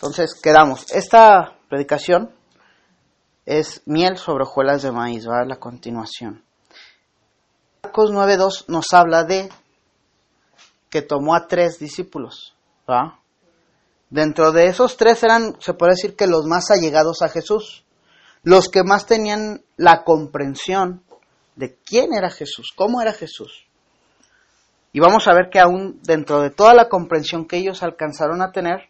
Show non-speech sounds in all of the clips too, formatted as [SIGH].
Entonces, quedamos. Esta predicación es miel sobre hojuelas de maíz, va a la continuación. Marcos 9.2 nos habla de que tomó a tres discípulos, ¿va? Dentro de esos tres eran, se puede decir que los más allegados a Jesús, los que más tenían la comprensión de quién era Jesús, cómo era Jesús. Y vamos a ver que aún dentro de toda la comprensión que ellos alcanzaron a tener,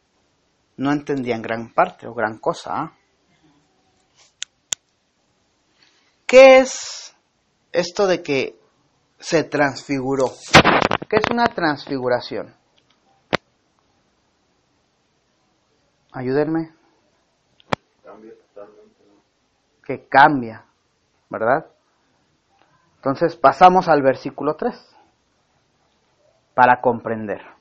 no entendían gran parte o gran cosa. ¿ah? ¿Qué es esto de que se transfiguró? ¿Qué es una transfiguración? Ayúdenme. Que cambia, ¿verdad? Entonces pasamos al versículo 3 para comprender.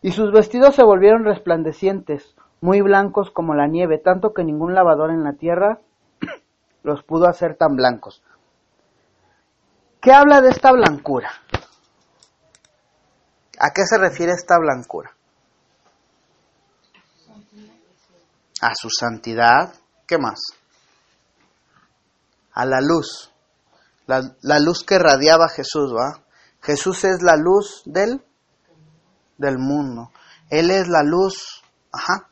Y sus vestidos se volvieron resplandecientes, muy blancos como la nieve, tanto que ningún lavador en la tierra [CLEARS THROAT] los pudo hacer tan blancos. ¿Qué habla de esta blancura? ¿A qué se refiere esta blancura? A su santidad. ¿Qué más? A la luz. La, la luz que radiaba Jesús, ¿va? Jesús es la luz del, del mundo. Él es la luz. Ajá.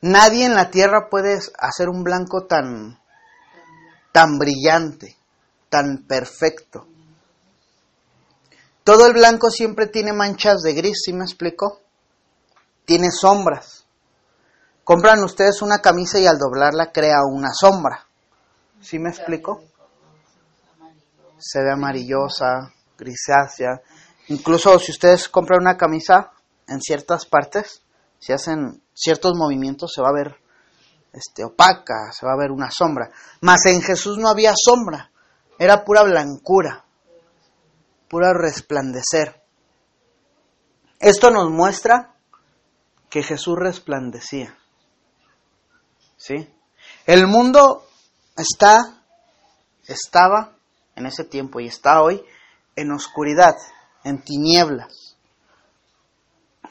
Nadie en la tierra puede hacer un blanco tan, tan brillante, tan perfecto. Todo el blanco siempre tiene manchas de gris, ¿sí me explico? Tiene sombras. Compran ustedes una camisa y al doblarla crea una sombra. ¿Sí me explico? Se ve amarillosa, grisácea. Incluso si ustedes compran una camisa en ciertas partes, si hacen ciertos movimientos se va a ver este, opaca, se va a ver una sombra. Mas en Jesús no había sombra, era pura blancura pura resplandecer. Esto nos muestra que Jesús resplandecía. ¿Sí? El mundo está, estaba en ese tiempo y está hoy en oscuridad, en tinieblas.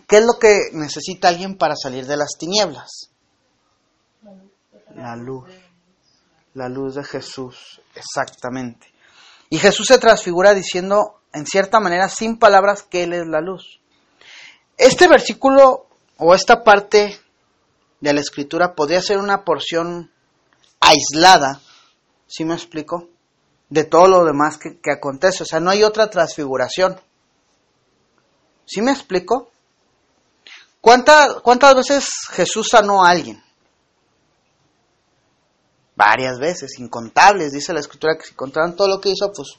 ¿Qué es lo que necesita alguien para salir de las tinieblas? La luz. La luz de Jesús, exactamente. Y Jesús se transfigura diciendo en cierta manera, sin palabras, que Él es la luz. Este versículo o esta parte de la escritura podría ser una porción aislada, ¿sí me explico? De todo lo demás que, acontece. O sea, no hay otra transfiguración. ¿Sí me explico? ¿Cuántas, ¿Cuántas veces Jesús sanó a alguien? Varias veces, incontables, dice la escritura que si contaran todo lo que hizo, pues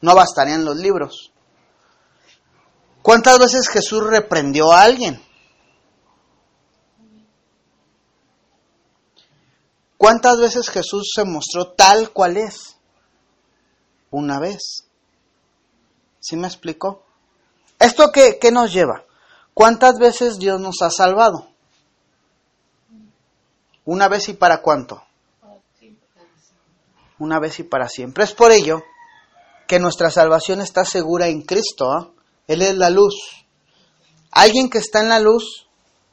no bastarían los libros. ¿Cuántas veces Jesús reprendió a alguien? ¿Cuántas veces Jesús se mostró tal cual es? Una vez. ¿Sí me explico? ¿Esto qué, qué nos lleva? ¿Cuántas veces Dios nos ha salvado? Una vez y para cuánto? Una vez y para siempre. Es por ello que nuestra salvación está segura en Cristo. ¿ah? Él es la luz. Alguien que está en la luz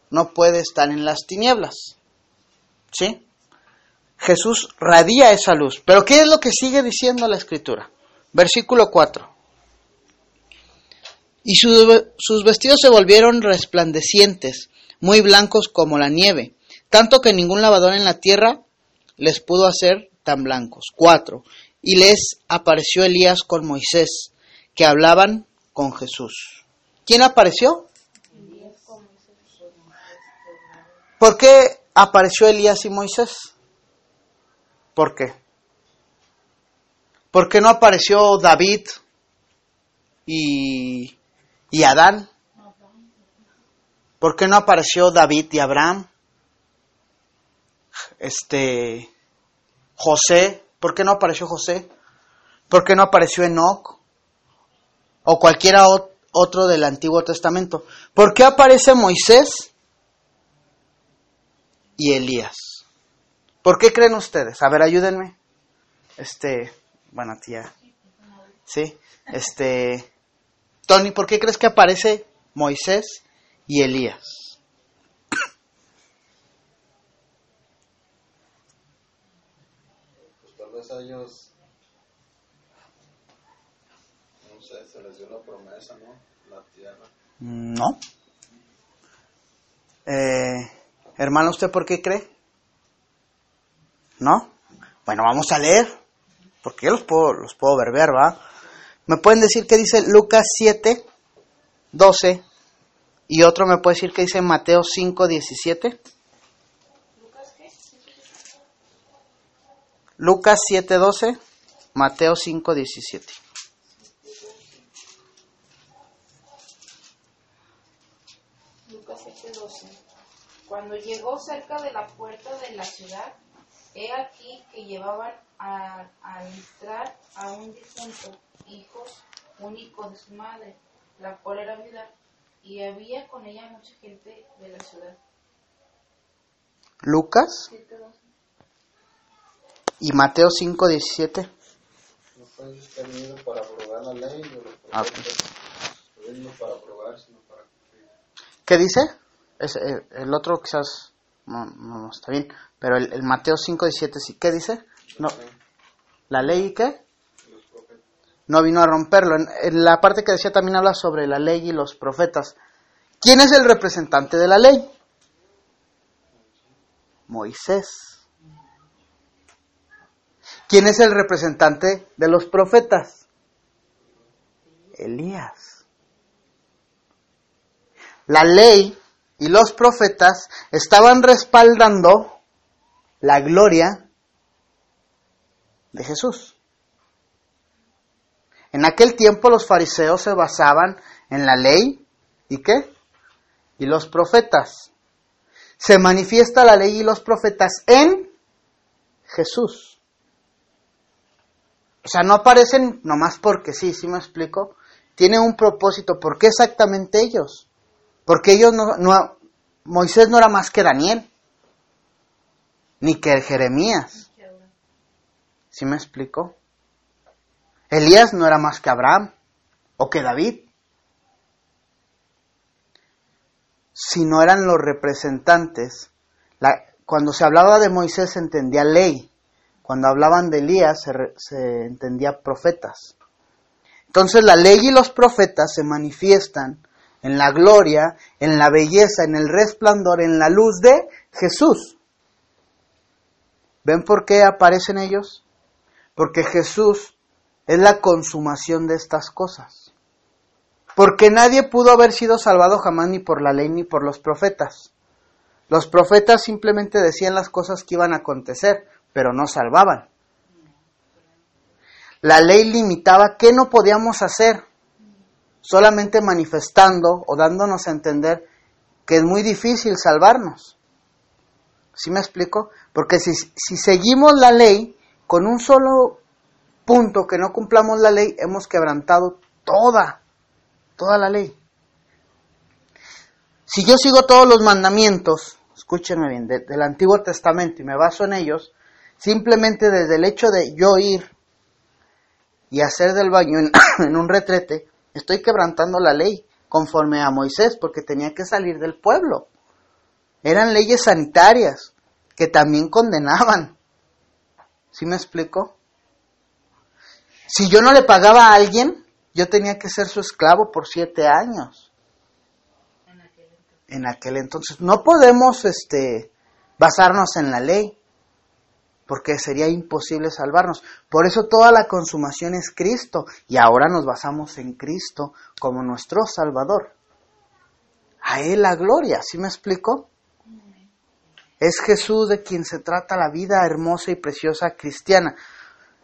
no puede estar en las tinieblas. ¿Sí? Jesús radia esa luz. Pero ¿qué es lo que sigue diciendo la Escritura? Versículo 4. Y sus vestidos se volvieron resplandecientes, muy blancos como la nieve, tanto que ningún lavador en la tierra les pudo hacer tan blancos. 4 y les apareció Elías con Moisés, que hablaban con Jesús. ¿Quién apareció? ¿Por qué apareció Elías y Moisés? ¿Por qué? ¿Por qué no apareció David y, y Adán? ¿Por qué no apareció David y Abraham? Este José ¿Por qué no apareció José? ¿Por qué no apareció Enoch? O cualquiera otro del Antiguo Testamento. ¿Por qué aparece Moisés y Elías? ¿Por qué creen ustedes? A ver, ayúdenme. Este, bueno, tía. Sí, este, Tony, ¿por qué crees que aparece Moisés y Elías? Pues tal vez a ellos, no sé, se les dio la promesa, ¿no? La tierra. Mm, no. Eh, hermano, ¿usted por qué cree? ¿No? Bueno, vamos a leer, porque yo los puedo, los puedo ver, ¿verdad? ¿Me pueden decir qué dice Lucas 7, 12? Y otro me puede decir qué dice Mateo 5, 17. Lucas 7, 12, Mateo 5, 17. Lucas 7:12. Cuando llegó cerca de la puerta de la ciudad, he aquí que llevaban a, a entrar a un difunto, hijo único de su madre, la cual era viuda, y había con ella mucha gente de la ciudad. Lucas 7:12. y Mateo 5, 17. No fue usted venido para aprobar la ley o los Ah. ¿Qué dice? Es, eh, el otro quizás no, no, no está bien, pero el, el Mateo 5, 17 sí. ¿Qué dice? No, la ley y qué? No vino a romperlo. En la parte que decía también habla sobre la ley y los profetas. ¿Quién es el representante de la ley? Moisés. ¿Quién es el representante de los profetas? Elías. La ley y los profetas estaban respaldando la gloria de Jesús. En aquel tiempo los fariseos se basaban en la ley y qué? Y los profetas. Se manifiesta la ley y los profetas en Jesús. O sea, no aparecen nomás porque sí, ¿sí me explico? Tiene un propósito. ¿Por qué exactamente ellos? Porque ellos no, no Moisés no era más que Daniel, ni que Jeremías. ¿Sí me explico? Elías no era más que Abraham o que David. Si no eran los representantes, cuando se hablaba de Moisés se entendía ley, cuando hablaban de Elías se entendía profetas. Entonces la ley y los profetas se manifiestan en la gloria, en la belleza, en el resplandor, en la luz de Jesús. ¿Ven por qué aparecen ellos? Porque Jesús es la consumación de estas cosas. Porque nadie pudo haber sido salvado jamás ni por la ley ni por los profetas. Los profetas simplemente decían las cosas que iban a acontecer, pero no salvaban. La ley limitaba qué no podíamos hacer, solamente manifestando o dándonos a entender que es muy difícil salvarnos. ¿Sí me explico? Porque si, si seguimos la ley con un solo punto que no cumplamos la ley, hemos quebrantado toda, toda la ley. Si yo sigo todos los mandamientos, escúchenme bien, de- del Antiguo Testamento y me baso en ellos, simplemente desde el hecho de yo ir y hacer del baño en, [COUGHS] en un retrete, estoy quebrantando la ley conforme a Moisés, porque tenía que salir del pueblo. Eran leyes sanitarias que también condenaban. ¿Sí me explico? Si yo no le pagaba a alguien, yo tenía que ser su esclavo por siete años. En aquel entonces. No podemos este, basarnos en la ley, porque sería imposible salvarnos. Por eso toda la consumación es Cristo, y ahora nos basamos en Cristo como nuestro Salvador. A Él la gloria, ¿sí me explico? Es Jesús de quien se trata la vida hermosa y preciosa cristiana.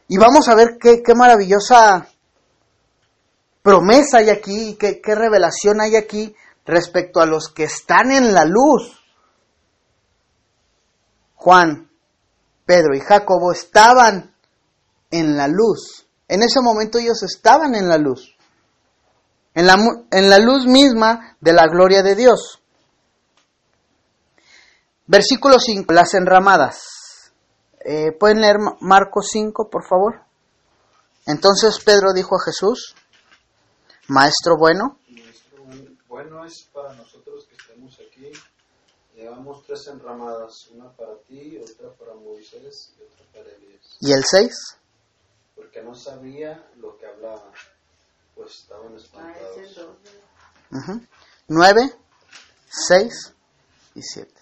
Y vamos a ver qué, qué maravillosa promesa hay aquí, y qué, qué revelación hay aquí respecto a los que están en la luz. Juan, Pedro y Jacobo estaban en la luz. En ese momento ellos estaban en la luz. En la, en la luz misma de la gloria de Dios. Versículo 5, las enramadas. Eh, ¿Pueden leer Ma- Marcos 5, por favor? Entonces Pedro dijo a Jesús, Maestro bueno, buen- bueno es para nosotros que estemos aquí. Llevamos tres enramadas, una para ti, otra para Moisés y otra para Elías. ¿y el 6? que no sabía lo que hablaba, pues estaban Ah, espantados. dos. Ujú. 9, 6 y 7.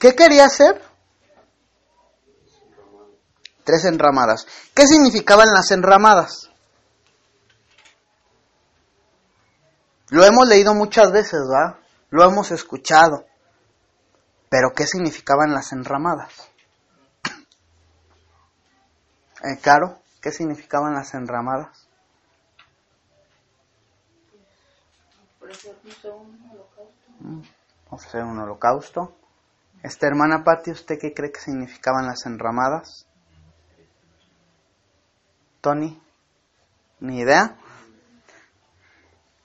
¿Qué quería hacer? Tres enramadas. ¿Qué significaban las enramadas? Lo hemos leído muchas veces, ¿va? Lo hemos escuchado. Pero ¿qué significaban las enramadas? [CLEARS THROAT] Eh, Caro, ¿qué significaban las enramadas? Ofrecernos a un holocausto. ofrecer un holocausto. Esta hermana Patti, ¿usted qué cree que significaban las enramadas? Tony, ni idea.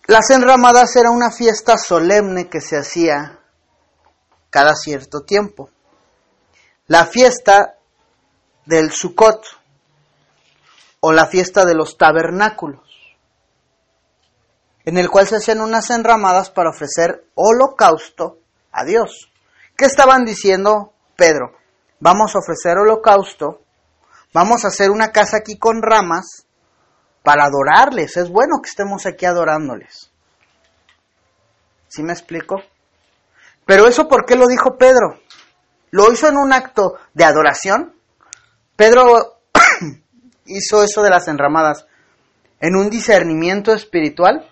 Las enramadas era una fiesta solemne que se hacía cada cierto tiempo. La fiesta del Sukkot o la fiesta de los tabernáculos, en el cual se hacían unas enramadas para ofrecer holocausto a Dios. ¿Qué estaban diciendo Pedro? Vamos a ofrecer holocausto, vamos a hacer una casa aquí con ramas para adorarles. Es bueno que estemos aquí adorándoles. ¿Sí me explico? Pero eso, ¿por qué lo dijo Pedro? ¿Lo hizo en un acto de adoración? Pedro [COUGHS] hizo eso de las enramadas en un discernimiento espiritual.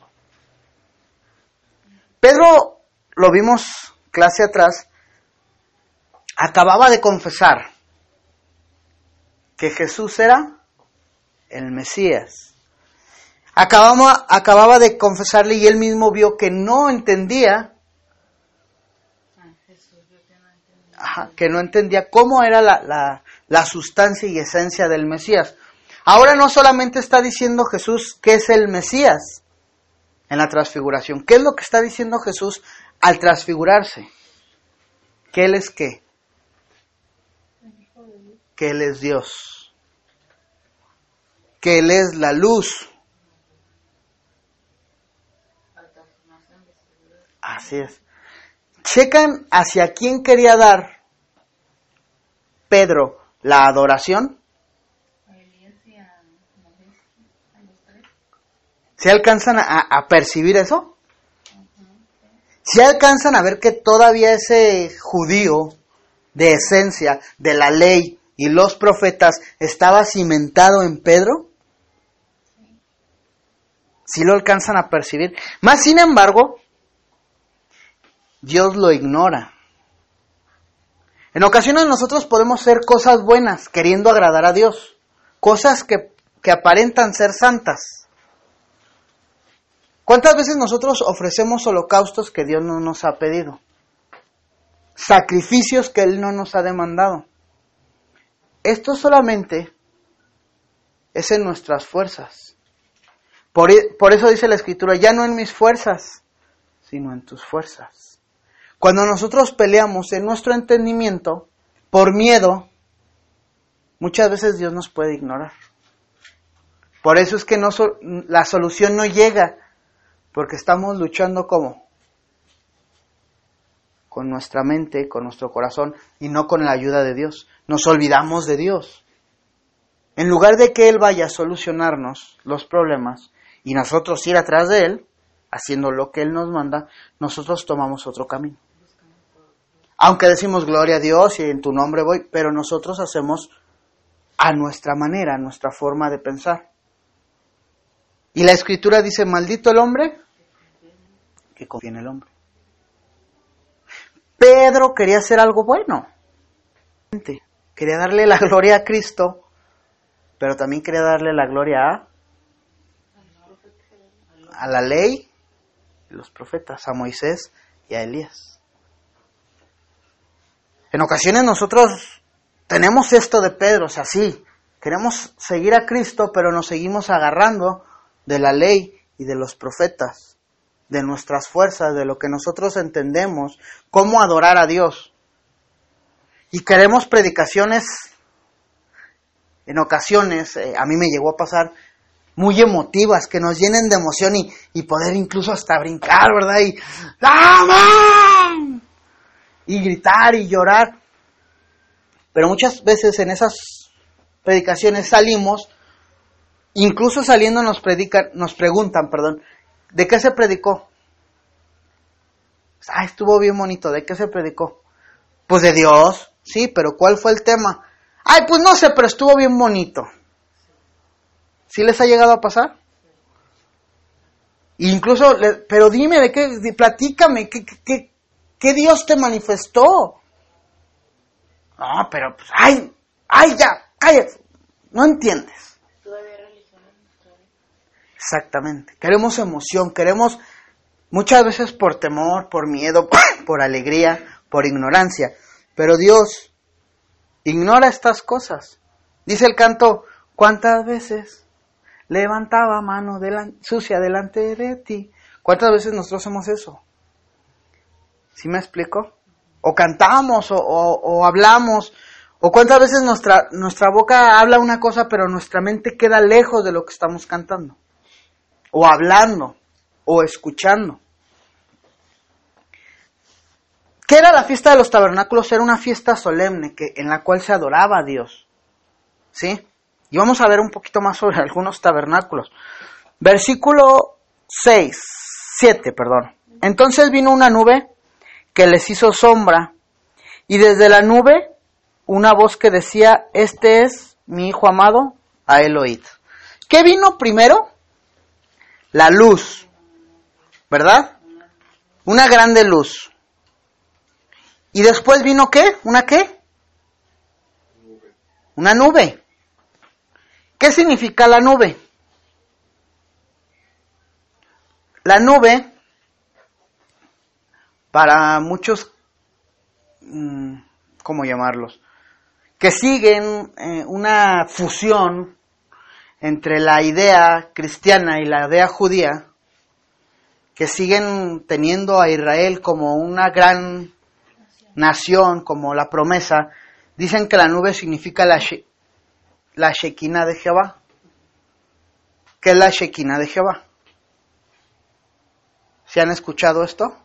Pedro, lo vimos clase atrás, acababa de confesar que Jesús era el Mesías. Acababa, acababa de confesarle y él mismo vio que no entendía, que no entendía cómo era la, la, la sustancia y esencia del Mesías. Ahora no solamente está diciendo Jesús que es el Mesías en la transfiguración. ¿Qué es lo que está diciendo Jesús al transfigurarse? Que Él es qué? Que Él es Dios. Que Él es la luz. Así es. Checan hacia quién quería dar Pedro la adoración. ¿Se alcanzan a, a percibir eso? ¿Se alcanzan a ver que todavía ese judío de esencia de la ley y los profetas estaba cimentado en Pedro? ¿Sí lo alcanzan a percibir? Más sin embargo, Dios lo ignora. En ocasiones nosotros podemos hacer cosas buenas queriendo agradar a Dios, cosas que, que aparentan ser santas. ¿Cuántas veces nosotros ofrecemos holocaustos que Dios no nos ha pedido? Sacrificios que Él no nos ha demandado. Esto solamente es en nuestras fuerzas. Por, e- por eso dice la Escritura, ya no en mis fuerzas, sino en tus fuerzas. Cuando nosotros peleamos en nuestro entendimiento, por miedo, muchas veces Dios nos puede ignorar. Por eso es que no la solución no llega, porque estamos luchando como con nuestra mente, con nuestro corazón y no con la ayuda de Dios. Nos olvidamos de Dios. En lugar de que Él vaya a solucionarnos los problemas y nosotros ir atrás de Él, haciendo lo que Él nos manda, nosotros tomamos otro camino. Aunque decimos gloria a Dios y en tu nombre voy, pero nosotros hacemos a nuestra manera, a nuestra forma de pensar. Y la escritura dice, maldito el hombre que confía en el hombre. Pedro quería hacer algo bueno. Quería darle la gloria a Cristo, pero también quería darle la gloria a, a la ley, los profetas, a Moisés y a Elías. En ocasiones nosotros tenemos esto de Pedro, o sea, sí, queremos seguir a Cristo, pero nos seguimos agarrando de la ley y de los profetas, de nuestras fuerzas, de lo que nosotros entendemos, cómo adorar a Dios. Y queremos predicaciones, en ocasiones, eh, a mí me llegó a pasar, muy emotivas, que nos llenen de emoción y, y poder incluso hasta brincar, ¿verdad? Y. Y gritar y llorar. Pero muchas veces en esas predicaciones salimos, incluso saliendo nos predican, nos preguntan, perdón, ¿de qué se predicó? Ah, estuvo bien bonito, ¿de qué se predicó? Pues de Dios, sí, pero ¿cuál fue el tema? Ay, pues no sé, pero estuvo bien bonito. ¿Sí les ha llegado a pasar? Incluso, pero dime, ¿de qué? di- Platícame, ¿qué, qué, qué, Dios te manifestó? No, pero, pues, ay, ay, ya, cállate. No entiendes. Todavía religión en nuestra vida. Exactamente. Queremos emoción, queremos muchas veces por temor, por miedo, [CLEARS THROAT] por alegría, por ignorancia. Pero Dios ignora estas cosas. Dice el canto, ¿cuántas veces levantaba mano sucia delante de ti? ¿Cuántas veces nosotros hacemos eso? ¿Sí me explico? O cantamos, o, o- o hablamos, o cuántas veces nuestra, nuestra boca habla una cosa, pero nuestra mente queda lejos de lo que estamos cantando o hablando, o escuchando. ¿Qué era la fiesta de los tabernáculos? Era una fiesta solemne que, en la cual se adoraba a Dios. ¿Sí? Y vamos a ver un poquito más sobre [LAUGHS] algunos tabernáculos. Versículo 6, 7, perdón. Entonces vino una nube que les hizo sombra, y desde la nube una voz que decía, este es mi hijo amado, a él oíd. ¿Qué vino primero? La luz, ¿verdad? Una grande luz. ¿Y después vino qué? ¿Una qué? Una nube. ¿Qué significa la nube? La nube, para muchos, mm, ¿cómo llamarlos? Que siguen eh, una fusión entre la idea cristiana y la idea judía, que siguen teniendo a Israel como una gran nación, como la promesa, dicen que la nube significa la, she- Shekinah de Jehová. ¿Qué es la Shekinah de Jehová? ¿Se han escuchado esto?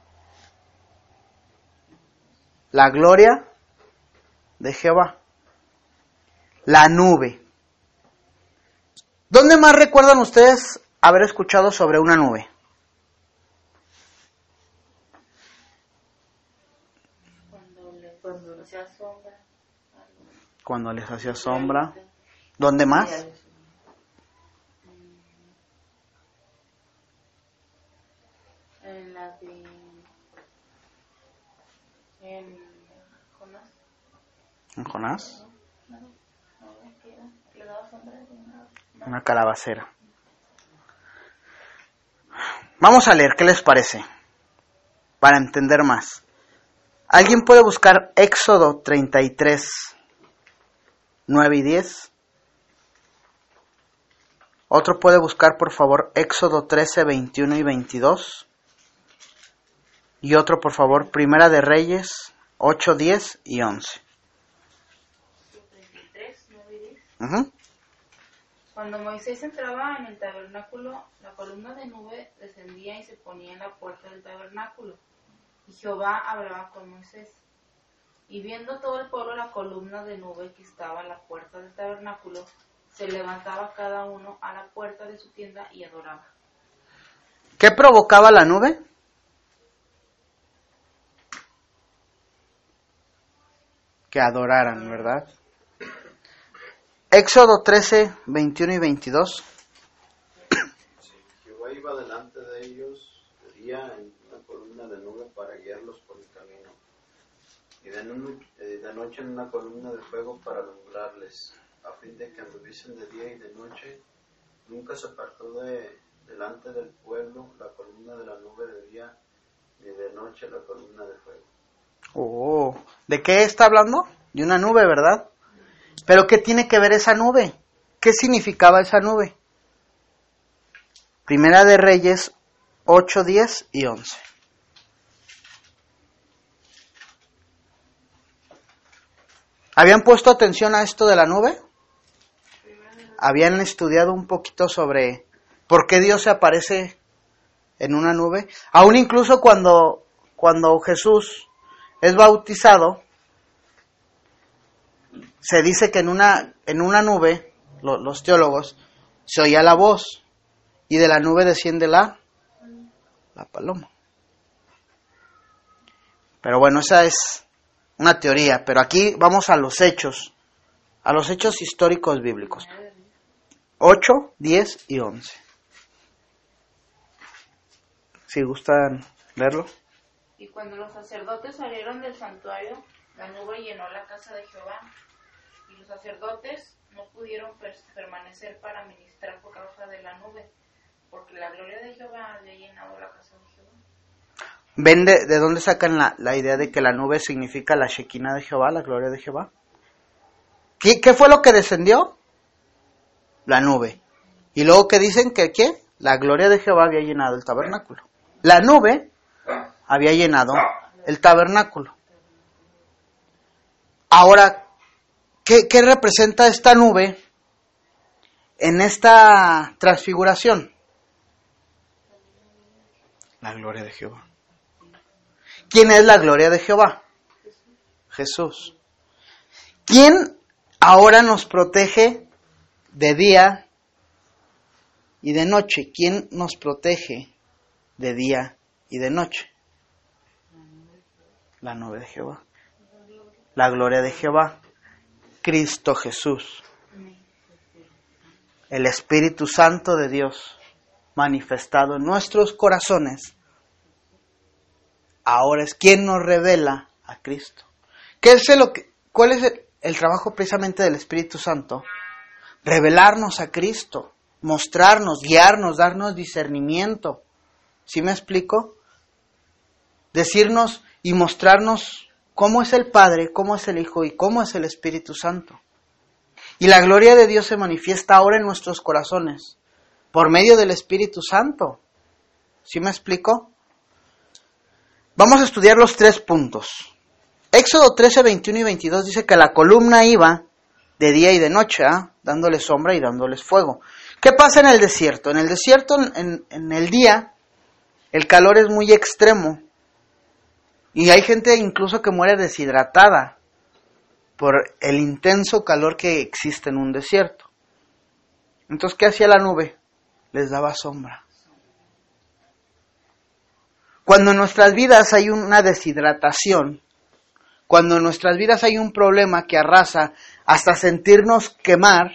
La gloria de Jehová. La nube. ¿Dónde más recuerdan ustedes haber escuchado sobre una nube? Cuando le cuando le hacía sombra. Cuando les hacía sombra. ¿Dónde más? En la de. En. Jonás. ¿En Jonás? No, no, ¿qué una. Calabacera. Vamos a leer, ¿qué les parece? Para entender más. ¿Alguien puede buscar Éxodo 33, 9 y 10? Otro puede buscar, por favor, Éxodo 13, 21 y 22. Y otro, por favor, Primera de Reyes 8, 10 y 11. 33, 9 y 10. Ujú. Cuando Moisés entraba en el tabernáculo, la columna de nube descendía y se ponía en la puerta del tabernáculo. Y Jehová hablaba con Moisés. Y viendo todo el pueblo la columna de nube que estaba a la puerta del tabernáculo, se levantaba cada uno a la puerta de su tienda y adoraba. ¿Qué provocaba la nube? Que adoraran, ¿verdad? Éxodo 13, 21 y 22. Sí, Jehová iba delante de ellos de día en una columna de nube para guiarlos por el camino, y eh, de noche en una columna de fuego para alumbrarles, a fin de que anduviesen de día y de noche. Nunca se apartó de delante del pueblo la columna de la nube de día, ni de noche la columna de fuego. Oh, ¿de qué está hablando? De una nube, ¿verdad? Pero ¿qué tiene que ver esa nube? ¿Qué significaba esa nube? Primera de Reyes 8, 10 y 11. ¿Habían puesto atención a esto de la nube? ¿Habían estudiado un poquito sobre por qué Dios se aparece en una nube? Aún incluso cuando, cuando Jesús es bautizado, se dice que en una, en una nube, lo- los teólogos, se oía la voz y de la nube desciende la, la paloma. Pero bueno, esa es una teoría, pero aquí vamos a los hechos, a los hechos históricos bíblicos. 8, 10 y 11. Si gustan verlo. Y cuando los sacerdotes salieron del santuario, la nube llenó la casa de Jehová. Y los sacerdotes no pudieron per- permanecer para ministrar por causa de la nube, porque la gloria de Jehová había llenado la casa de Jehová. ¿Ven de, de dónde sacan la, la idea de que la nube significa la Shekinah de Jehová, la gloria de Jehová? ¿Qué, qué fue lo que descendió? La nube. Y luego que dicen que ¿qué? La gloria de Jehová había llenado el tabernáculo. La nube había llenado el tabernáculo. Ahora, ¿qué, qué representa esta nube en esta transfiguración? La gloria de Jehová. ¿Quién es la gloria de Jehová? Jesús. ¿Quién ahora nos protege de día y de noche? ¿Quién nos protege de día y de noche? La nube de Jehová. La gloria de Jehová. Cristo Jesús. El Espíritu Santo de Dios manifestado en nuestros corazones ahora es quien nos revela a Cristo. ¿Qué es lo que, ¿Cuál es el, el trabajo precisamente del Espíritu Santo? Revelarnos a Cristo, mostrarnos, guiarnos, darnos discernimiento. ¿Sí me explico? Decirnos y mostrarnos cómo es el Padre, cómo es el Hijo y cómo es el Espíritu Santo. Y la gloria de Dios se manifiesta ahora en nuestros corazones por medio del Espíritu Santo. ¿Sí me explico? Vamos a estudiar los tres puntos. Éxodo 13, 21 y 22 dice que la columna iba de día y de noche, ¿ah? dándoles sombra y dándoles fuego. ¿Qué pasa en el desierto? En el desierto, en, en el día, el calor es muy extremo. Y hay gente incluso que muere deshidratada por el intenso calor que existe en un desierto. Entonces, ¿qué hacía la nube? Les daba sombra. Cuando en nuestras vidas hay una deshidratación, cuando en nuestras vidas hay un problema que arrasa hasta sentirnos quemar,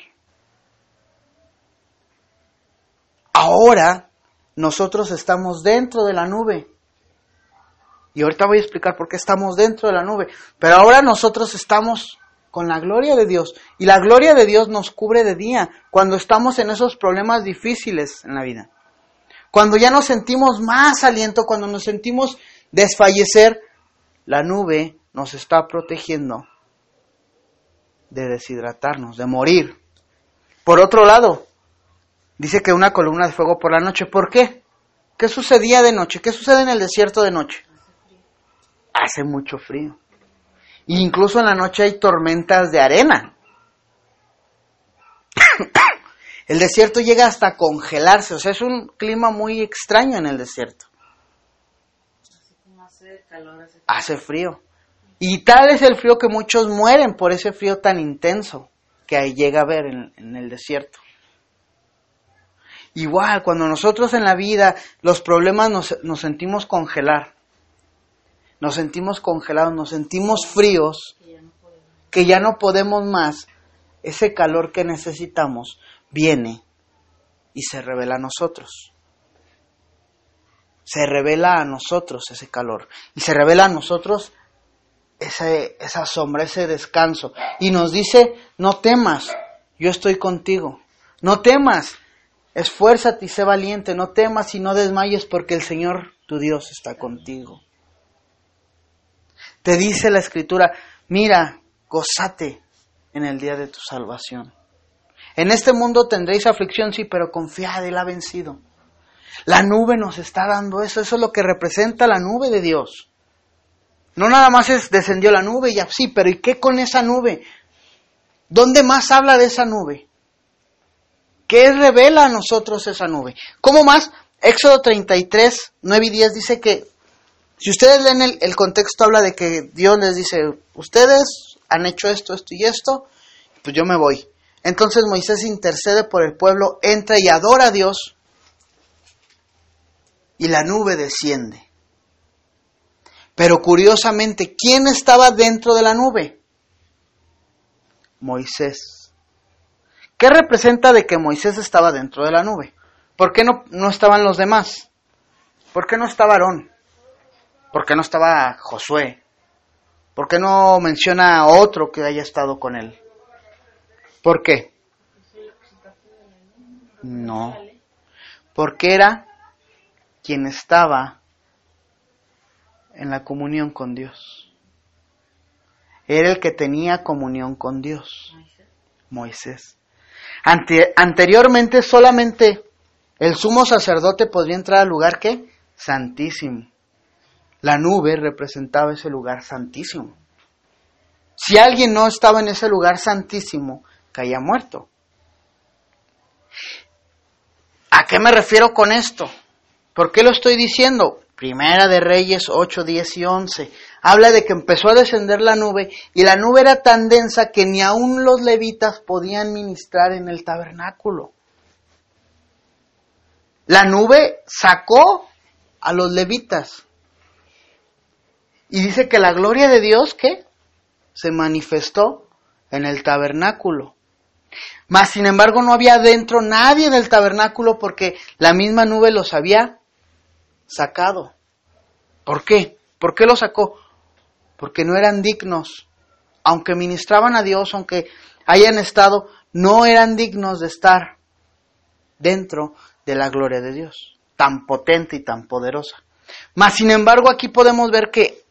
ahora nosotros estamos dentro de la nube. Y ahorita voy a explicar por qué estamos dentro de la nube. Pero ahora nosotros estamos con la gloria de Dios. Y la gloria de Dios nos cubre de día cuando estamos en esos problemas difíciles en la vida. Cuando ya nos sentimos más aliento, cuando nos sentimos desfallecer, la nube nos está protegiendo de deshidratarnos, de morir. Por otro lado, dice que una columna de fuego por la noche. ¿Por qué? ¿Qué sucedía de noche? ¿Qué sucede en el desierto de noche? Hace mucho frío. E incluso en la noche hay tormentas de arena. [COUGHS] El desierto llega hasta congelarse, o sea, es un clima muy extraño en el desierto. Hace calor, hace Hace frío. Y tal es el frío que muchos mueren por ese frío tan intenso que ahí llega a ver en, en el desierto. Igual, cuando nosotros en la vida los problemas nos, nos sentimos congelar, nos sentimos congelados, nos sentimos fríos, que ya no podemos. más, ese calor que necesitamos viene y se revela a nosotros. Se revela a nosotros ese calor y se revela a nosotros ese, esa sombra, ese descanso. Y nos dice, no temas, yo estoy contigo. No temas, esfuérzate y sé valiente, no temas y no desmayes porque el Señor tu Dios está contigo. Te dice la escritura, mira, gozate en el día de tu salvación. En este mundo tendréis aflicción, sí, pero confiad, Él ha vencido. La nube nos está dando eso, eso es lo que representa la nube de Dios. No nada más es descendió la nube y ya, sí, pero ¿y qué con esa nube? ¿Dónde más habla de esa nube? ¿Qué revela a nosotros esa nube? ¿Cómo más? Éxodo 33, 9 y 10 dice que, si ustedes leen el, contexto, habla de que Dios les dice, ustedes han hecho esto, esto y esto, pues yo me voy. Entonces Moisés intercede por el pueblo, entra y adora a Dios y la nube desciende. Pero curiosamente, ¿quién estaba dentro de la nube? Moisés. ¿Qué representa de que Moisés estaba dentro de la nube? ¿Por qué no, no estaban los demás? ¿Por qué no estaba Aarón? ¿Por qué no estaba Josué? ¿Por qué no menciona a otro que haya estado con él? ¿Por qué? No. Porque era quien estaba en la comunión con Dios. Era el que tenía comunión con Dios. Moisés. anteriormente solamente el sumo sacerdote podría entrar al lugar que santísimo. La nube representaba ese lugar santísimo. Si alguien no estaba en ese lugar santísimo, caía muerto. ¿A qué me refiero con esto? ¿Por qué lo estoy diciendo? Primera de Reyes 8, 10 y 11. Habla de que empezó a descender la nube y la nube era tan densa que ni aun los levitas podían ministrar en el tabernáculo. La nube sacó a los levitas. Y dice que la gloria de Dios, ¿qué? Se manifestó en el tabernáculo. Mas, sin embargo, no había dentro nadie del tabernáculo porque la misma nube los había sacado. ¿Por qué? ¿Por qué lo sacó? Porque no eran dignos. Aunque ministraban a Dios, aunque hayan estado, no eran dignos de estar dentro de la gloria de Dios, tan potente y tan poderosa. Mas, sin embargo, aquí podemos ver que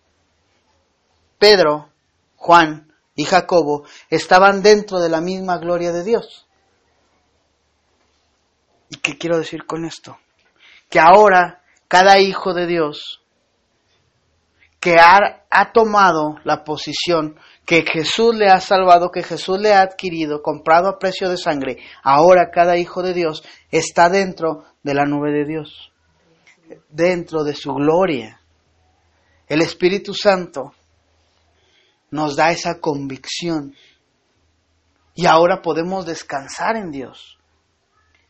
Pedro, Juan y Jacobo estaban dentro de la misma gloria de Dios. ¿Y qué quiero decir con esto? Que ahora cada hijo de Dios que ha, tomado la posición que Jesús le ha salvado, que Jesús le ha adquirido, comprado a precio de sangre, ahora cada hijo de Dios está dentro de la nube de Dios, dentro de su gloria. El Espíritu Santo nos da esa convicción y ahora podemos descansar en Dios.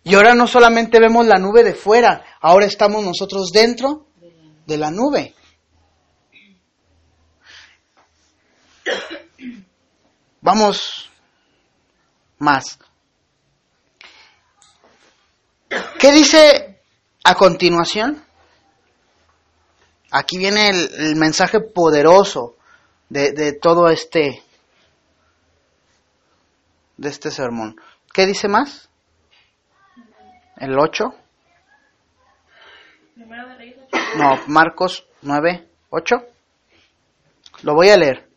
Y ahora no solamente vemos la nube de fuera, ahora estamos nosotros dentro de la nube. Vamos más. ¿Qué dice a continuación? Aquí viene el, mensaje poderoso de, de todo este de este sermón. ¿Qué dice más? el 8. No, Marcos 9, 8. Lo voy a leer.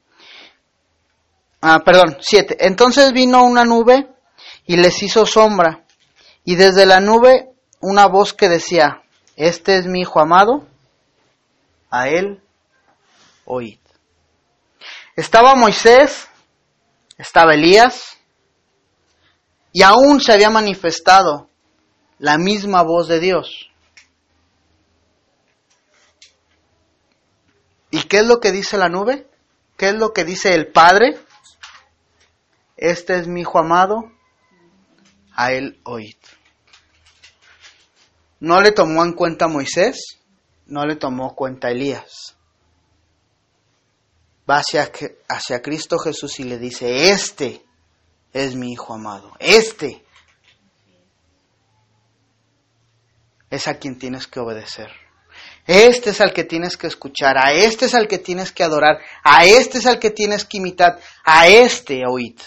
Ah, perdón, 7. Entonces vino una nube y les hizo sombra. Y desde la nube una voz que decía, este es mi hijo amado, a él oíd. Estaba Moisés, estaba Elías, y aún se había manifestado la misma voz de Dios. ¿Y qué es lo que dice la nube? ¿Qué es lo que dice el Padre? Este es mi hijo amado, a él oíd. No le tomó en cuenta Moisés, no le tomó cuenta Elías. Va hacia, hacia Cristo Jesús y le dice, este es mi hijo amado, este es a quien tienes que obedecer. Este es al que tienes que escuchar, a este es al que tienes que adorar, a este es al que tienes que imitar, a este oíd.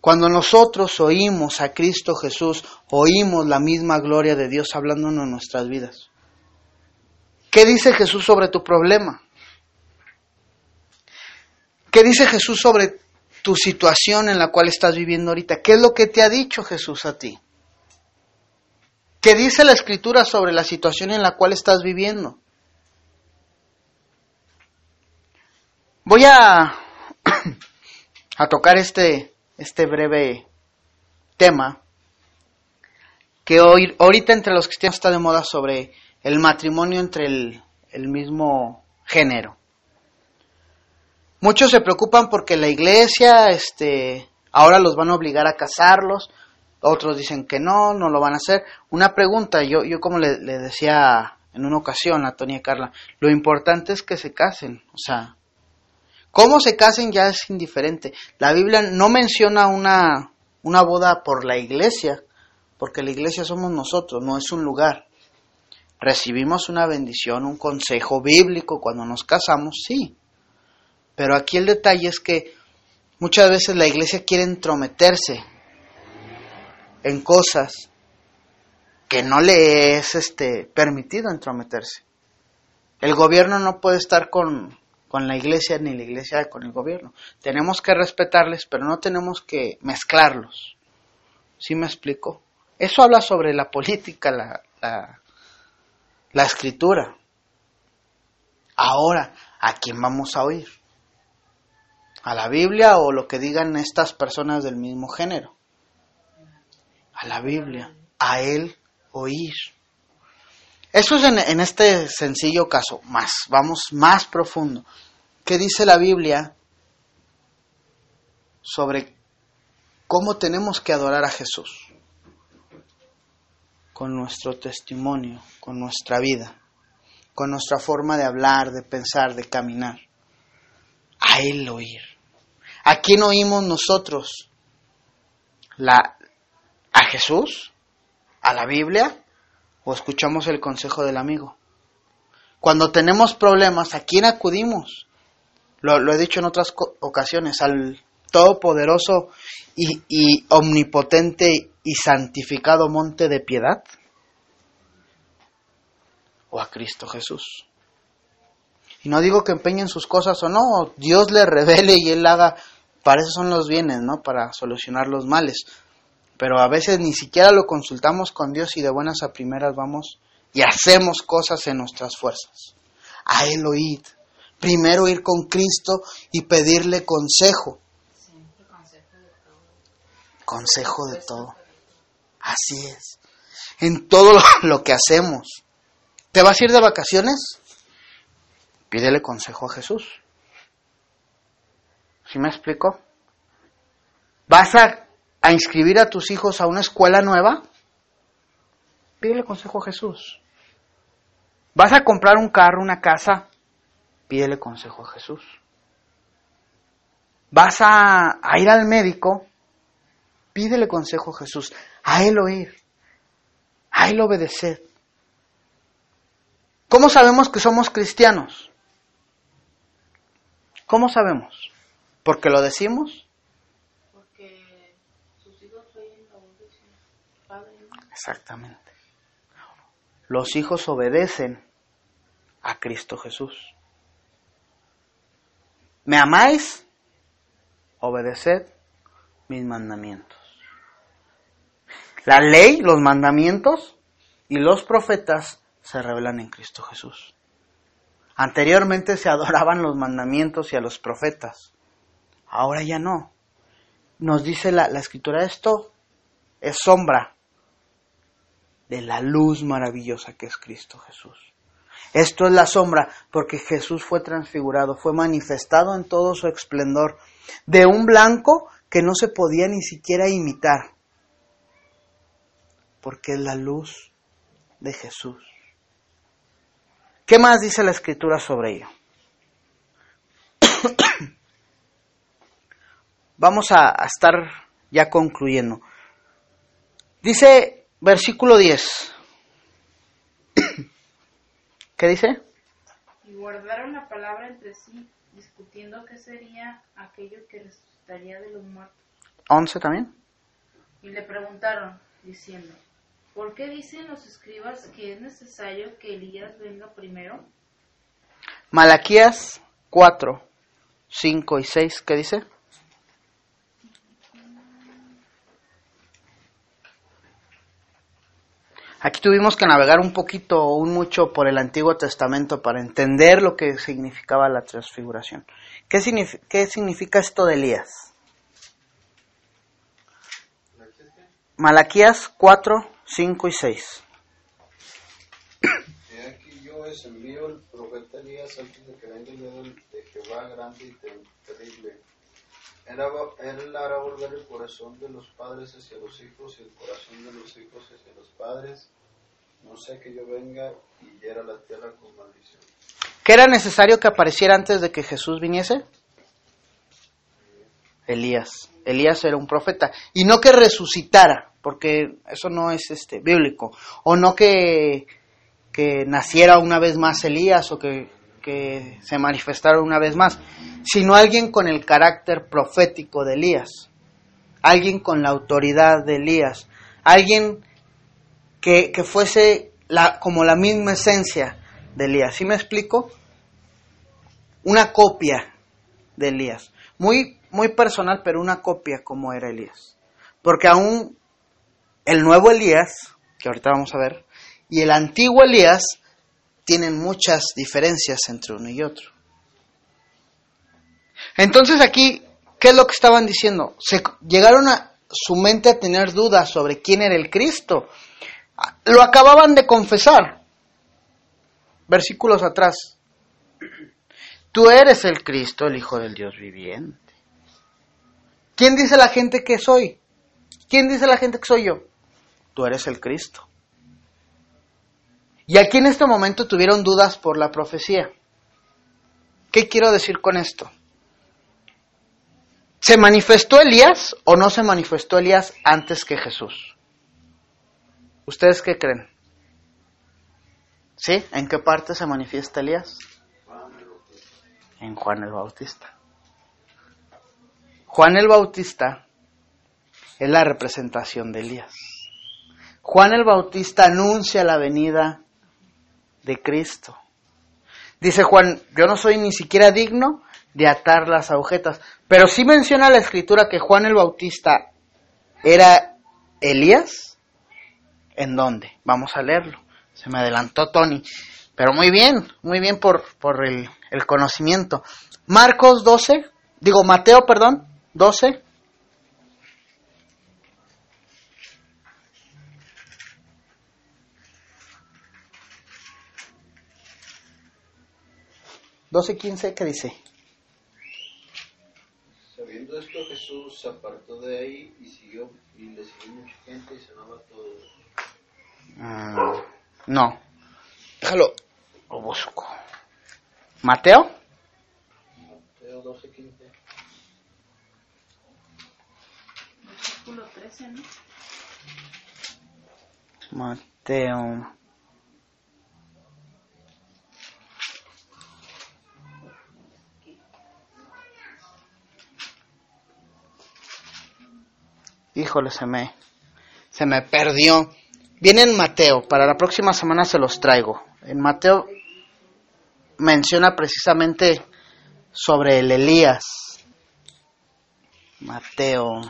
Cuando nosotros oímos a Cristo Jesús, oímos la misma gloria de Dios hablándonos en nuestras vidas. ¿Qué dice Jesús sobre tu problema? ¿Qué dice Jesús sobre tu situación en la cual estás viviendo ahorita. ¿Qué es lo que te ha dicho Jesús a ti? ¿Qué dice la escritura sobre la situación en la cual estás viviendo? Voy a, [CLEARS THROAT] a tocar este, este breve tema que hoy, ahorita entre los cristianos está de moda sobre el matrimonio entre el, mismo género. Muchos se preocupan porque la iglesia, este, ahora los van a obligar a casarlos. Otros dicen que no, no lo van a hacer. Una pregunta, yo, yo como le, le decía en una ocasión a Tony y Carla, lo importante es que se casen. O sea, cómo se casen ya es indiferente. La Biblia no menciona una, una boda por la iglesia, porque la iglesia somos nosotros, no es un lugar. Recibimos una bendición, un consejo bíblico cuando nos casamos, sí. Pero aquí el detalle es que muchas veces la iglesia quiere entrometerse en cosas que no le es este permitido entrometerse. El gobierno no puede estar con, con la iglesia ni la iglesia con el gobierno. Tenemos que respetarles, pero no tenemos que mezclarlos. ¿Sí me explico? Eso habla sobre la política, la, la, la escritura. Ahora, ¿a quién vamos a oír? ¿A la Biblia o lo que digan estas personas del mismo género? A la Biblia, a Él oír. Eso es en, en este sencillo caso, más, vamos más profundo. ¿Qué dice la Biblia sobre cómo tenemos que adorar a Jesús? Con nuestro testimonio, con nuestra vida, con nuestra forma de hablar, de pensar, de caminar. A Él oír. ¿A quién oímos nosotros? La, ¿A Jesús? ¿A la Biblia? ¿O escuchamos el consejo del amigo? Cuando tenemos problemas, ¿a quién acudimos? Lo, lo he dicho en otras ocasiones, al todopoderoso y, y omnipotente y santificado monte de piedad. ¿O a Cristo Jesús? Y no digo que empeñen sus cosas o no, Dios le revele y Él haga, para eso son los bienes, ¿no? Para solucionar los males. Pero a veces ni siquiera lo consultamos con Dios y de buenas a primeras vamos y hacemos cosas en nuestras fuerzas. A Él oíd. Primero ir con Cristo y pedirle consejo. Consejo de todo. Así es. En todo lo que hacemos. ¿Te vas a ir de vacaciones? Pídele consejo a Jesús. ¿Sí me explico? ¿Vas a, a, inscribir a tus hijos a una escuela nueva? Pídele consejo a Jesús. ¿Vas a comprar un carro, una casa? Pídele consejo a Jesús. ¿Vas a, a ir al médico? Pídele consejo a Jesús. A Él oír. A Él obedecer. ¿Cómo sabemos que somos cristianos? ¿Cómo sabemos? ¿Porque lo decimos? Porque sus hijos oyen la voz de su padre. ¿no? Exactamente. Los hijos obedecen a Cristo Jesús. ¿Me amáis? Obedeced mis mandamientos. La ley, los mandamientos y los profetas se revelan en Cristo Jesús. Anteriormente se [LAUGHS] adoraban los mandamientos y a los profetas. Ahora ya no. Nos dice la, la escritura esto es sombra de la luz maravillosa que es Cristo Jesús. Esto es la sombra porque Jesús fue transfigurado, fue manifestado en todo su esplendor de un blanco que no se podía ni siquiera imitar, porque es la luz de Jesús. ¿Qué más dice la escritura sobre ello? [COUGHS] Vamos a, a, estar ya concluyendo. Dice versículo 10. [COUGHS] ¿Qué dice? Y guardaron la palabra entre sí, discutiendo qué sería aquello que resucitaría de los muertos. 11 también. Y le preguntaron, diciendo, ¿Por qué dicen los escribas que es necesario que Elías venga primero? Malaquías 4, 5 y 6, ¿qué dice? Aquí tuvimos que navegar un poquito o un mucho por el Antiguo Testamento para entender lo que significaba la transfiguración. ¿Qué, qué significa esto de Elías? Malaquías 4, 5 y 6. He aquí yo os envío el profeta Elías antes de que venga el de Jehová grande y ter- terrible. Él, hará volver el corazón de los padres hacia los hijos y el corazón de los hijos hacia los padres. No sea que yo venga y hiera la tierra con maldición. ¿Qué era necesario que apareciera antes de que Jesús viniese? Elías. Elías era un profeta. Y no que resucitara, porque eso no es este bíblico. O no que, que naciera una vez más Elías o que, que se manifestara una vez más, sino alguien con el carácter profético de Elías. Alguien con la autoridad de Elías. Alguien que, que fuese la, como la misma esencia de Elías. ¿Sí me explico? Una copia de Elías. Muy, muy personal, pero una copia como era Elías. Porque aún el nuevo Elías, que ahorita vamos a ver, y el antiguo Elías tienen muchas diferencias entre uno y otro. Entonces aquí, ¿qué es lo que estaban diciendo? Se llegaron a su mente a tener dudas sobre quién era el Cristo. Lo acababan de confesar. Versículos atrás. Tú eres el Cristo, el Hijo del Dios viviente. ¿Quién dice la gente que soy? ¿Quién dice la gente que soy yo? Tú eres el Cristo. Y aquí en este momento tuvieron dudas por la profecía. ¿Qué quiero decir con esto? ¿Se manifestó Elías o no se manifestó Elías antes que Jesús? ¿Ustedes qué creen? ¿Sí? ¿En qué parte se manifiesta Elías? En Juan el Bautista. Juan el Bautista es la representación de Elías. Juan el Bautista anuncia la venida de Cristo. Dice Juan, yo no soy ni siquiera digno de atar las agujetas, pero sí menciona la escritura que Juan el Bautista era Elías. ¿En dónde? Vamos a leerlo. Se me adelantó Tony. Pero muy bien, muy bien por, por el, el conocimiento. Marcos 12, digo Mateo, perdón, 12. Doce quince, ¿qué dice? Sabiendo esto, Jesús se apartó de ahí y siguió y le siguió mucha gente y sanaba a todos. Mm, no. Déjalo. Lo busco. ¿Mateo? Mateo 12, 15. Versículo 13, ¿no? Mateo. Híjole, se me, se me perdió. Viene en Mateo, para la próxima semana se los traigo. En Mateo menciona precisamente sobre el Elías. Mateo.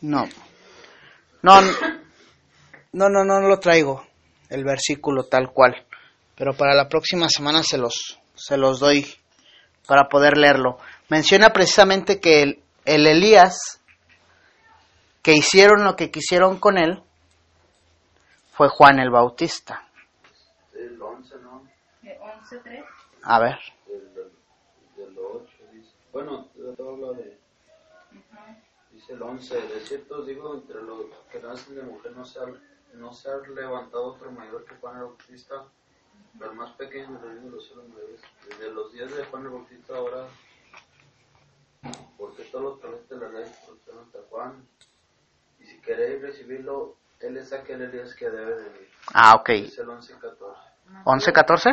No. No, no, no, no lo traigo, el versículo tal cual. Pero para la próxima semana se los, se los doy para poder leerlo. Menciona precisamente que el, el Elías, que hicieron lo que quisieron con él, fue Juan el Bautista. El 11, ¿no? De 11, 3. A ver. Del, del 8, dice. Bueno, todo habla de. Dice el 11. De cierto digo, entre los que nacen de mujer no se ha, no se ha levantado otro mayor que Juan el Bautista. Pero el más pequeño de los niños de los cielos mayores. Desde los días de Juan el Bautista ahora. Porque todos los profetas de la ley proceden hasta Juan. Y si queréis recibirlo, él es aquel Elías que debe venir. Ah, ok. Es el 11, 14. ¿11, 14?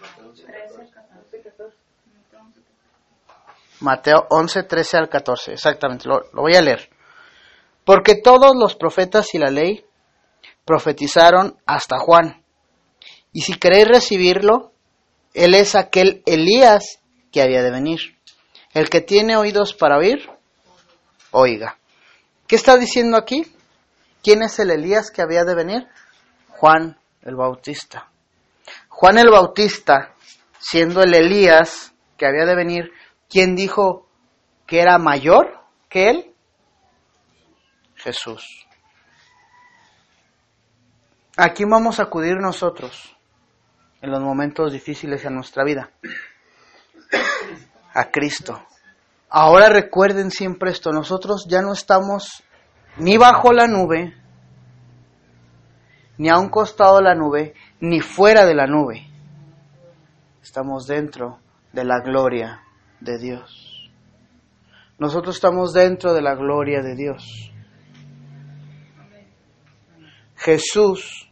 Mateo 11, 13, 14. 14. Mateo 11, 13 al 14. Exactamente, lo, lo voy a leer. Porque todos los profetas y la ley profetizaron hasta Juan. Y si queréis recibirlo, él es aquel Elías que había de venir. El que tiene oídos para oír, oiga. ¿Qué está diciendo aquí? ¿Quién es el Elías que había de venir? Juan el Bautista. Juan el Bautista, siendo el Elías que había de venir, ¿quién dijo que era mayor que él? Jesús. ¿A quién vamos a acudir nosotros en los momentos difíciles de nuestra vida? A Cristo. Ahora recuerden siempre esto, nosotros ya no estamos ni bajo la nube, ni a un costado de la nube, ni fuera de la nube. Estamos dentro de la gloria de Dios. Nosotros estamos dentro de la gloria de Dios. Jesús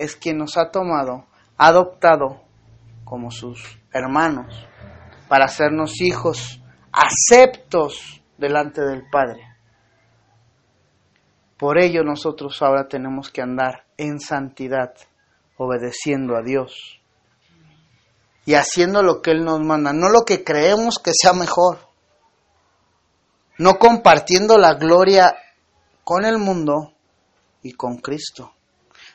es quien nos ha tomado, adoptado como sus hermanos, para hacernos hijos aceptos delante del Padre. Por ello nosotros ahora tenemos que andar en santidad, obedeciendo a Dios y haciendo lo que Él nos manda, no lo que creemos que sea mejor, no compartiendo la gloria con el mundo y con Cristo,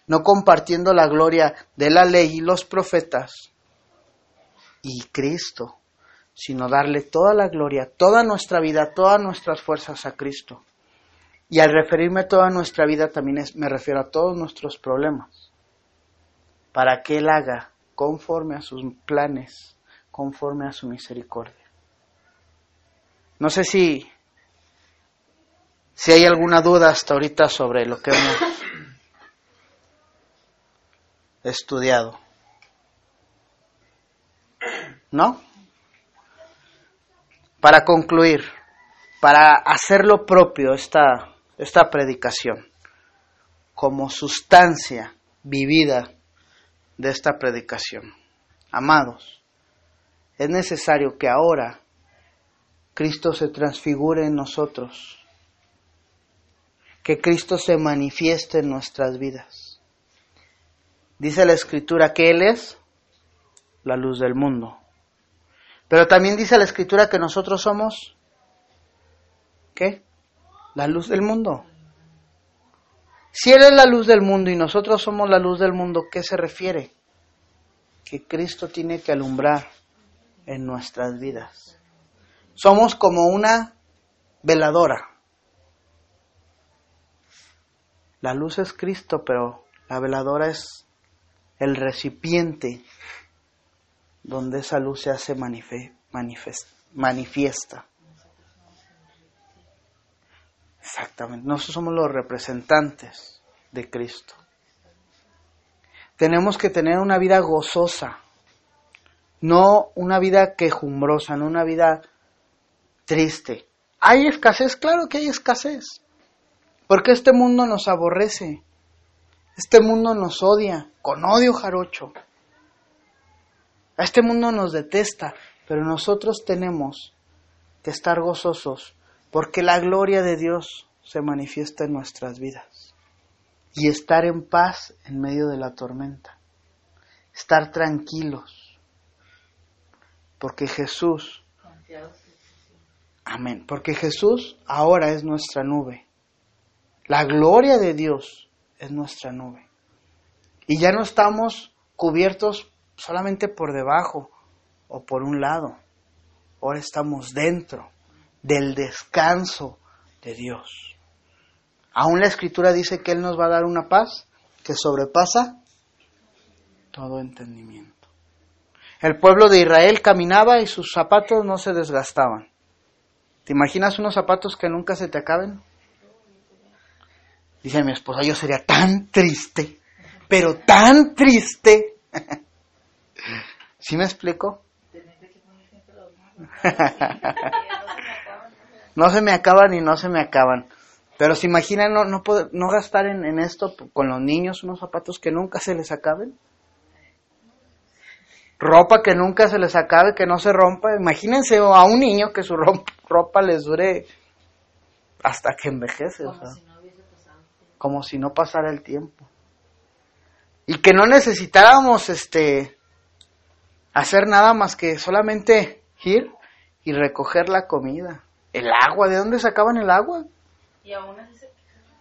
no compartiendo la gloria de la ley y los profetas y Cristo, sino darle toda la gloria, toda nuestra vida, todas nuestras fuerzas a Cristo. Y al referirme a toda nuestra vida también es, me refiero a todos nuestros problemas, para que Él haga conforme a sus planes, conforme a su misericordia. No sé si, si hay alguna duda hasta ahorita sobre lo que hemos estudiado. ¿No? Para concluir, para hacer lo propio esta, esta predicación, como sustancia vivida de esta predicación. Amados, es necesario que ahora Cristo se transfigure en nosotros, que Cristo se manifieste en nuestras vidas. Dice la Escritura que Él es la luz del mundo. Pero también dice la Escritura que nosotros somos, ¿qué? La luz del mundo. Si Él es la luz del mundo y nosotros somos la luz del mundo, ¿qué se refiere? Que Cristo tiene que alumbrar en nuestras vidas. Somos como una veladora. La luz es Cristo, pero la veladora es el recipiente donde esa luz se hace manifiesta. Exactamente. Nosotros somos los representantes de Cristo. Tenemos que tener una vida gozosa, no una vida quejumbrosa, no una vida triste. ¿Hay escasez? Claro que hay escasez. Porque este mundo nos aborrece. Este mundo nos odia, con odio jarocho. A este mundo nos detesta, pero nosotros tenemos que estar gozosos porque la gloria de Dios se manifiesta en nuestras vidas. Y estar en paz en medio de la tormenta. Estar tranquilos. Porque Jesús, amén, porque Jesús ahora es nuestra nube. La gloria de Dios es nuestra nube. Y ya no estamos cubiertos solamente por debajo o por un lado. Ahora estamos dentro del descanso de Dios. Aún la escritura dice que Él nos va a dar una paz que sobrepasa todo entendimiento. El pueblo de Israel caminaba y sus zapatos no se desgastaban. ¿Te imaginas unos zapatos que nunca se te acaben? Dice mi esposa, yo sería tan triste, pero tan triste. [LAUGHS] ¿Sí me explico? [LAUGHS] no se me acaban y no se me acaban. Pero se imaginan no, no, no gastar en, en, esto con los niños unos zapatos que nunca se les acaben. Ropa que nunca se les acabe, que no se rompa. Imagínense a un niño que su ropa les dure hasta que envejece. O sea, como si no pasara el tiempo. Y que no necesitáramos este hacer nada más que solamente ir y recoger la comida. El agua, ¿de dónde sacaban el agua? Y aún así se quejaban.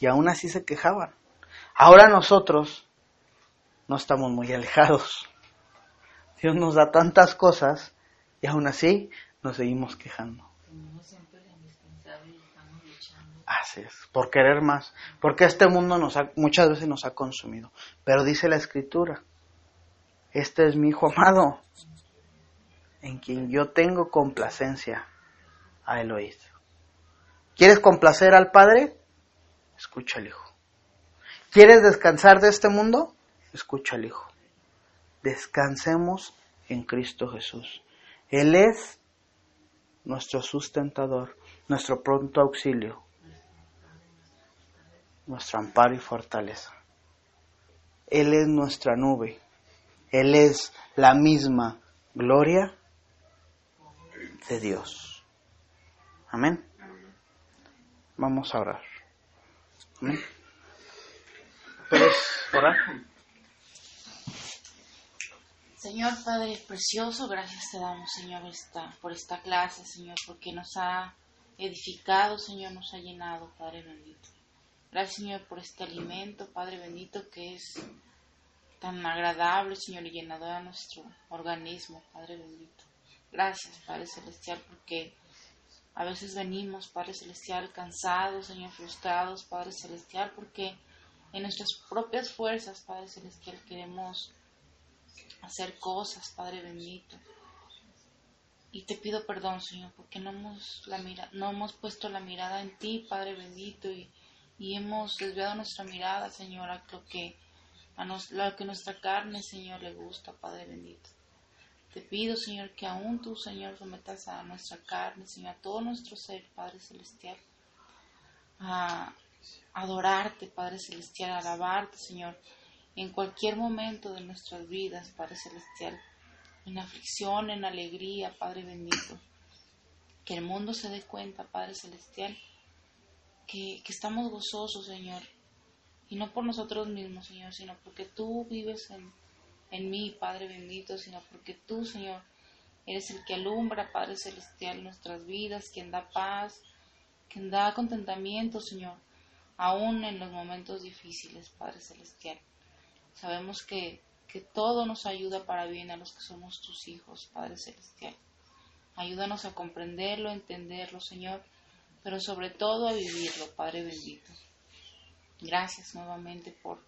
Y aún así se quejaban. Ahora nosotros no estamos muy alejados. Dios nos da tantas cosas Y aún así nos seguimos quejando. Así es, por querer más, porque este mundo nos ha, muchas veces nos ha consumido. Pero dice la escritura, este es mi hijo amado, en quien yo tengo complacencia a Eloís. ¿Quieres complacer al Padre? Escucha al Hijo. ¿Quieres descansar de este mundo? Escucha al Hijo. Descansemos en Cristo Jesús. Él es nuestro sustentador, nuestro pronto auxilio, nuestro amparo y fortaleza. Él es nuestra nube. Él es la misma gloria de Dios. Amén. Vamos a orar. Amén. Señor Padre precioso, gracias te damos, Señor, esta, por esta clase, Señor, porque nos ha edificado, Señor, nos ha llenado, Padre bendito. Gracias, Señor, por este alimento, Padre bendito, que es tan agradable, Señor, y llenador a nuestro organismo, Padre bendito. Gracias, Padre Celestial, porque a veces venimos, Padre Celestial, cansados, Señor, frustrados, Padre Celestial, porque en nuestras propias fuerzas, Padre Celestial, queremos hacer cosas, Padre bendito. Y te pido perdón, Señor, porque no hemos, la mira, no hemos puesto la mirada en ti, Padre bendito, y, y hemos desviado nuestra mirada, Señor, a lo que, a lo que nuestra carne, Señor, le gusta, Padre bendito. Te pido, Señor, que aún tú, Señor, sometas a nuestra carne, Señor, a todo nuestro ser, Padre Celestial, a adorarte, Padre Celestial, a alabarte, Señor, en cualquier momento de nuestras vidas, Padre Celestial, en aflicción, en alegría, Padre bendito. Que el mundo se dé cuenta, Padre Celestial, que, estamos gozosos, Señor, y no por nosotros mismos, Señor, sino porque tú vives en en mí, Padre bendito, sino porque tú, Señor, eres el que alumbra, Padre celestial, nuestras vidas, quien da paz, quien da contentamiento, Señor, aún en los momentos difíciles, Padre celestial. Sabemos que, que todo nos ayuda para bien a los que somos tus hijos, Padre celestial. Ayúdanos a comprenderlo, a entenderlo, Señor, pero sobre todo a vivirlo, Padre bendito. Gracias nuevamente por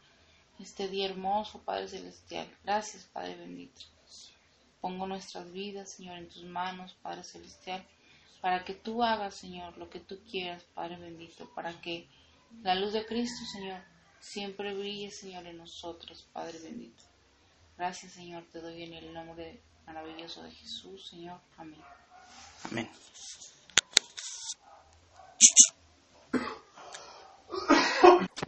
este día hermoso, Padre Celestial. Gracias, Padre bendito. Pongo nuestras vidas, Señor, en tus manos, Padre Celestial, para que tú hagas, Señor, lo que tú quieras, Padre bendito, para que la luz de Cristo, Señor, siempre brille, Señor, en nosotros, Padre bendito. Gracias, Señor, te doy en el nombre maravilloso de Jesús, Señor. Amén. Amén.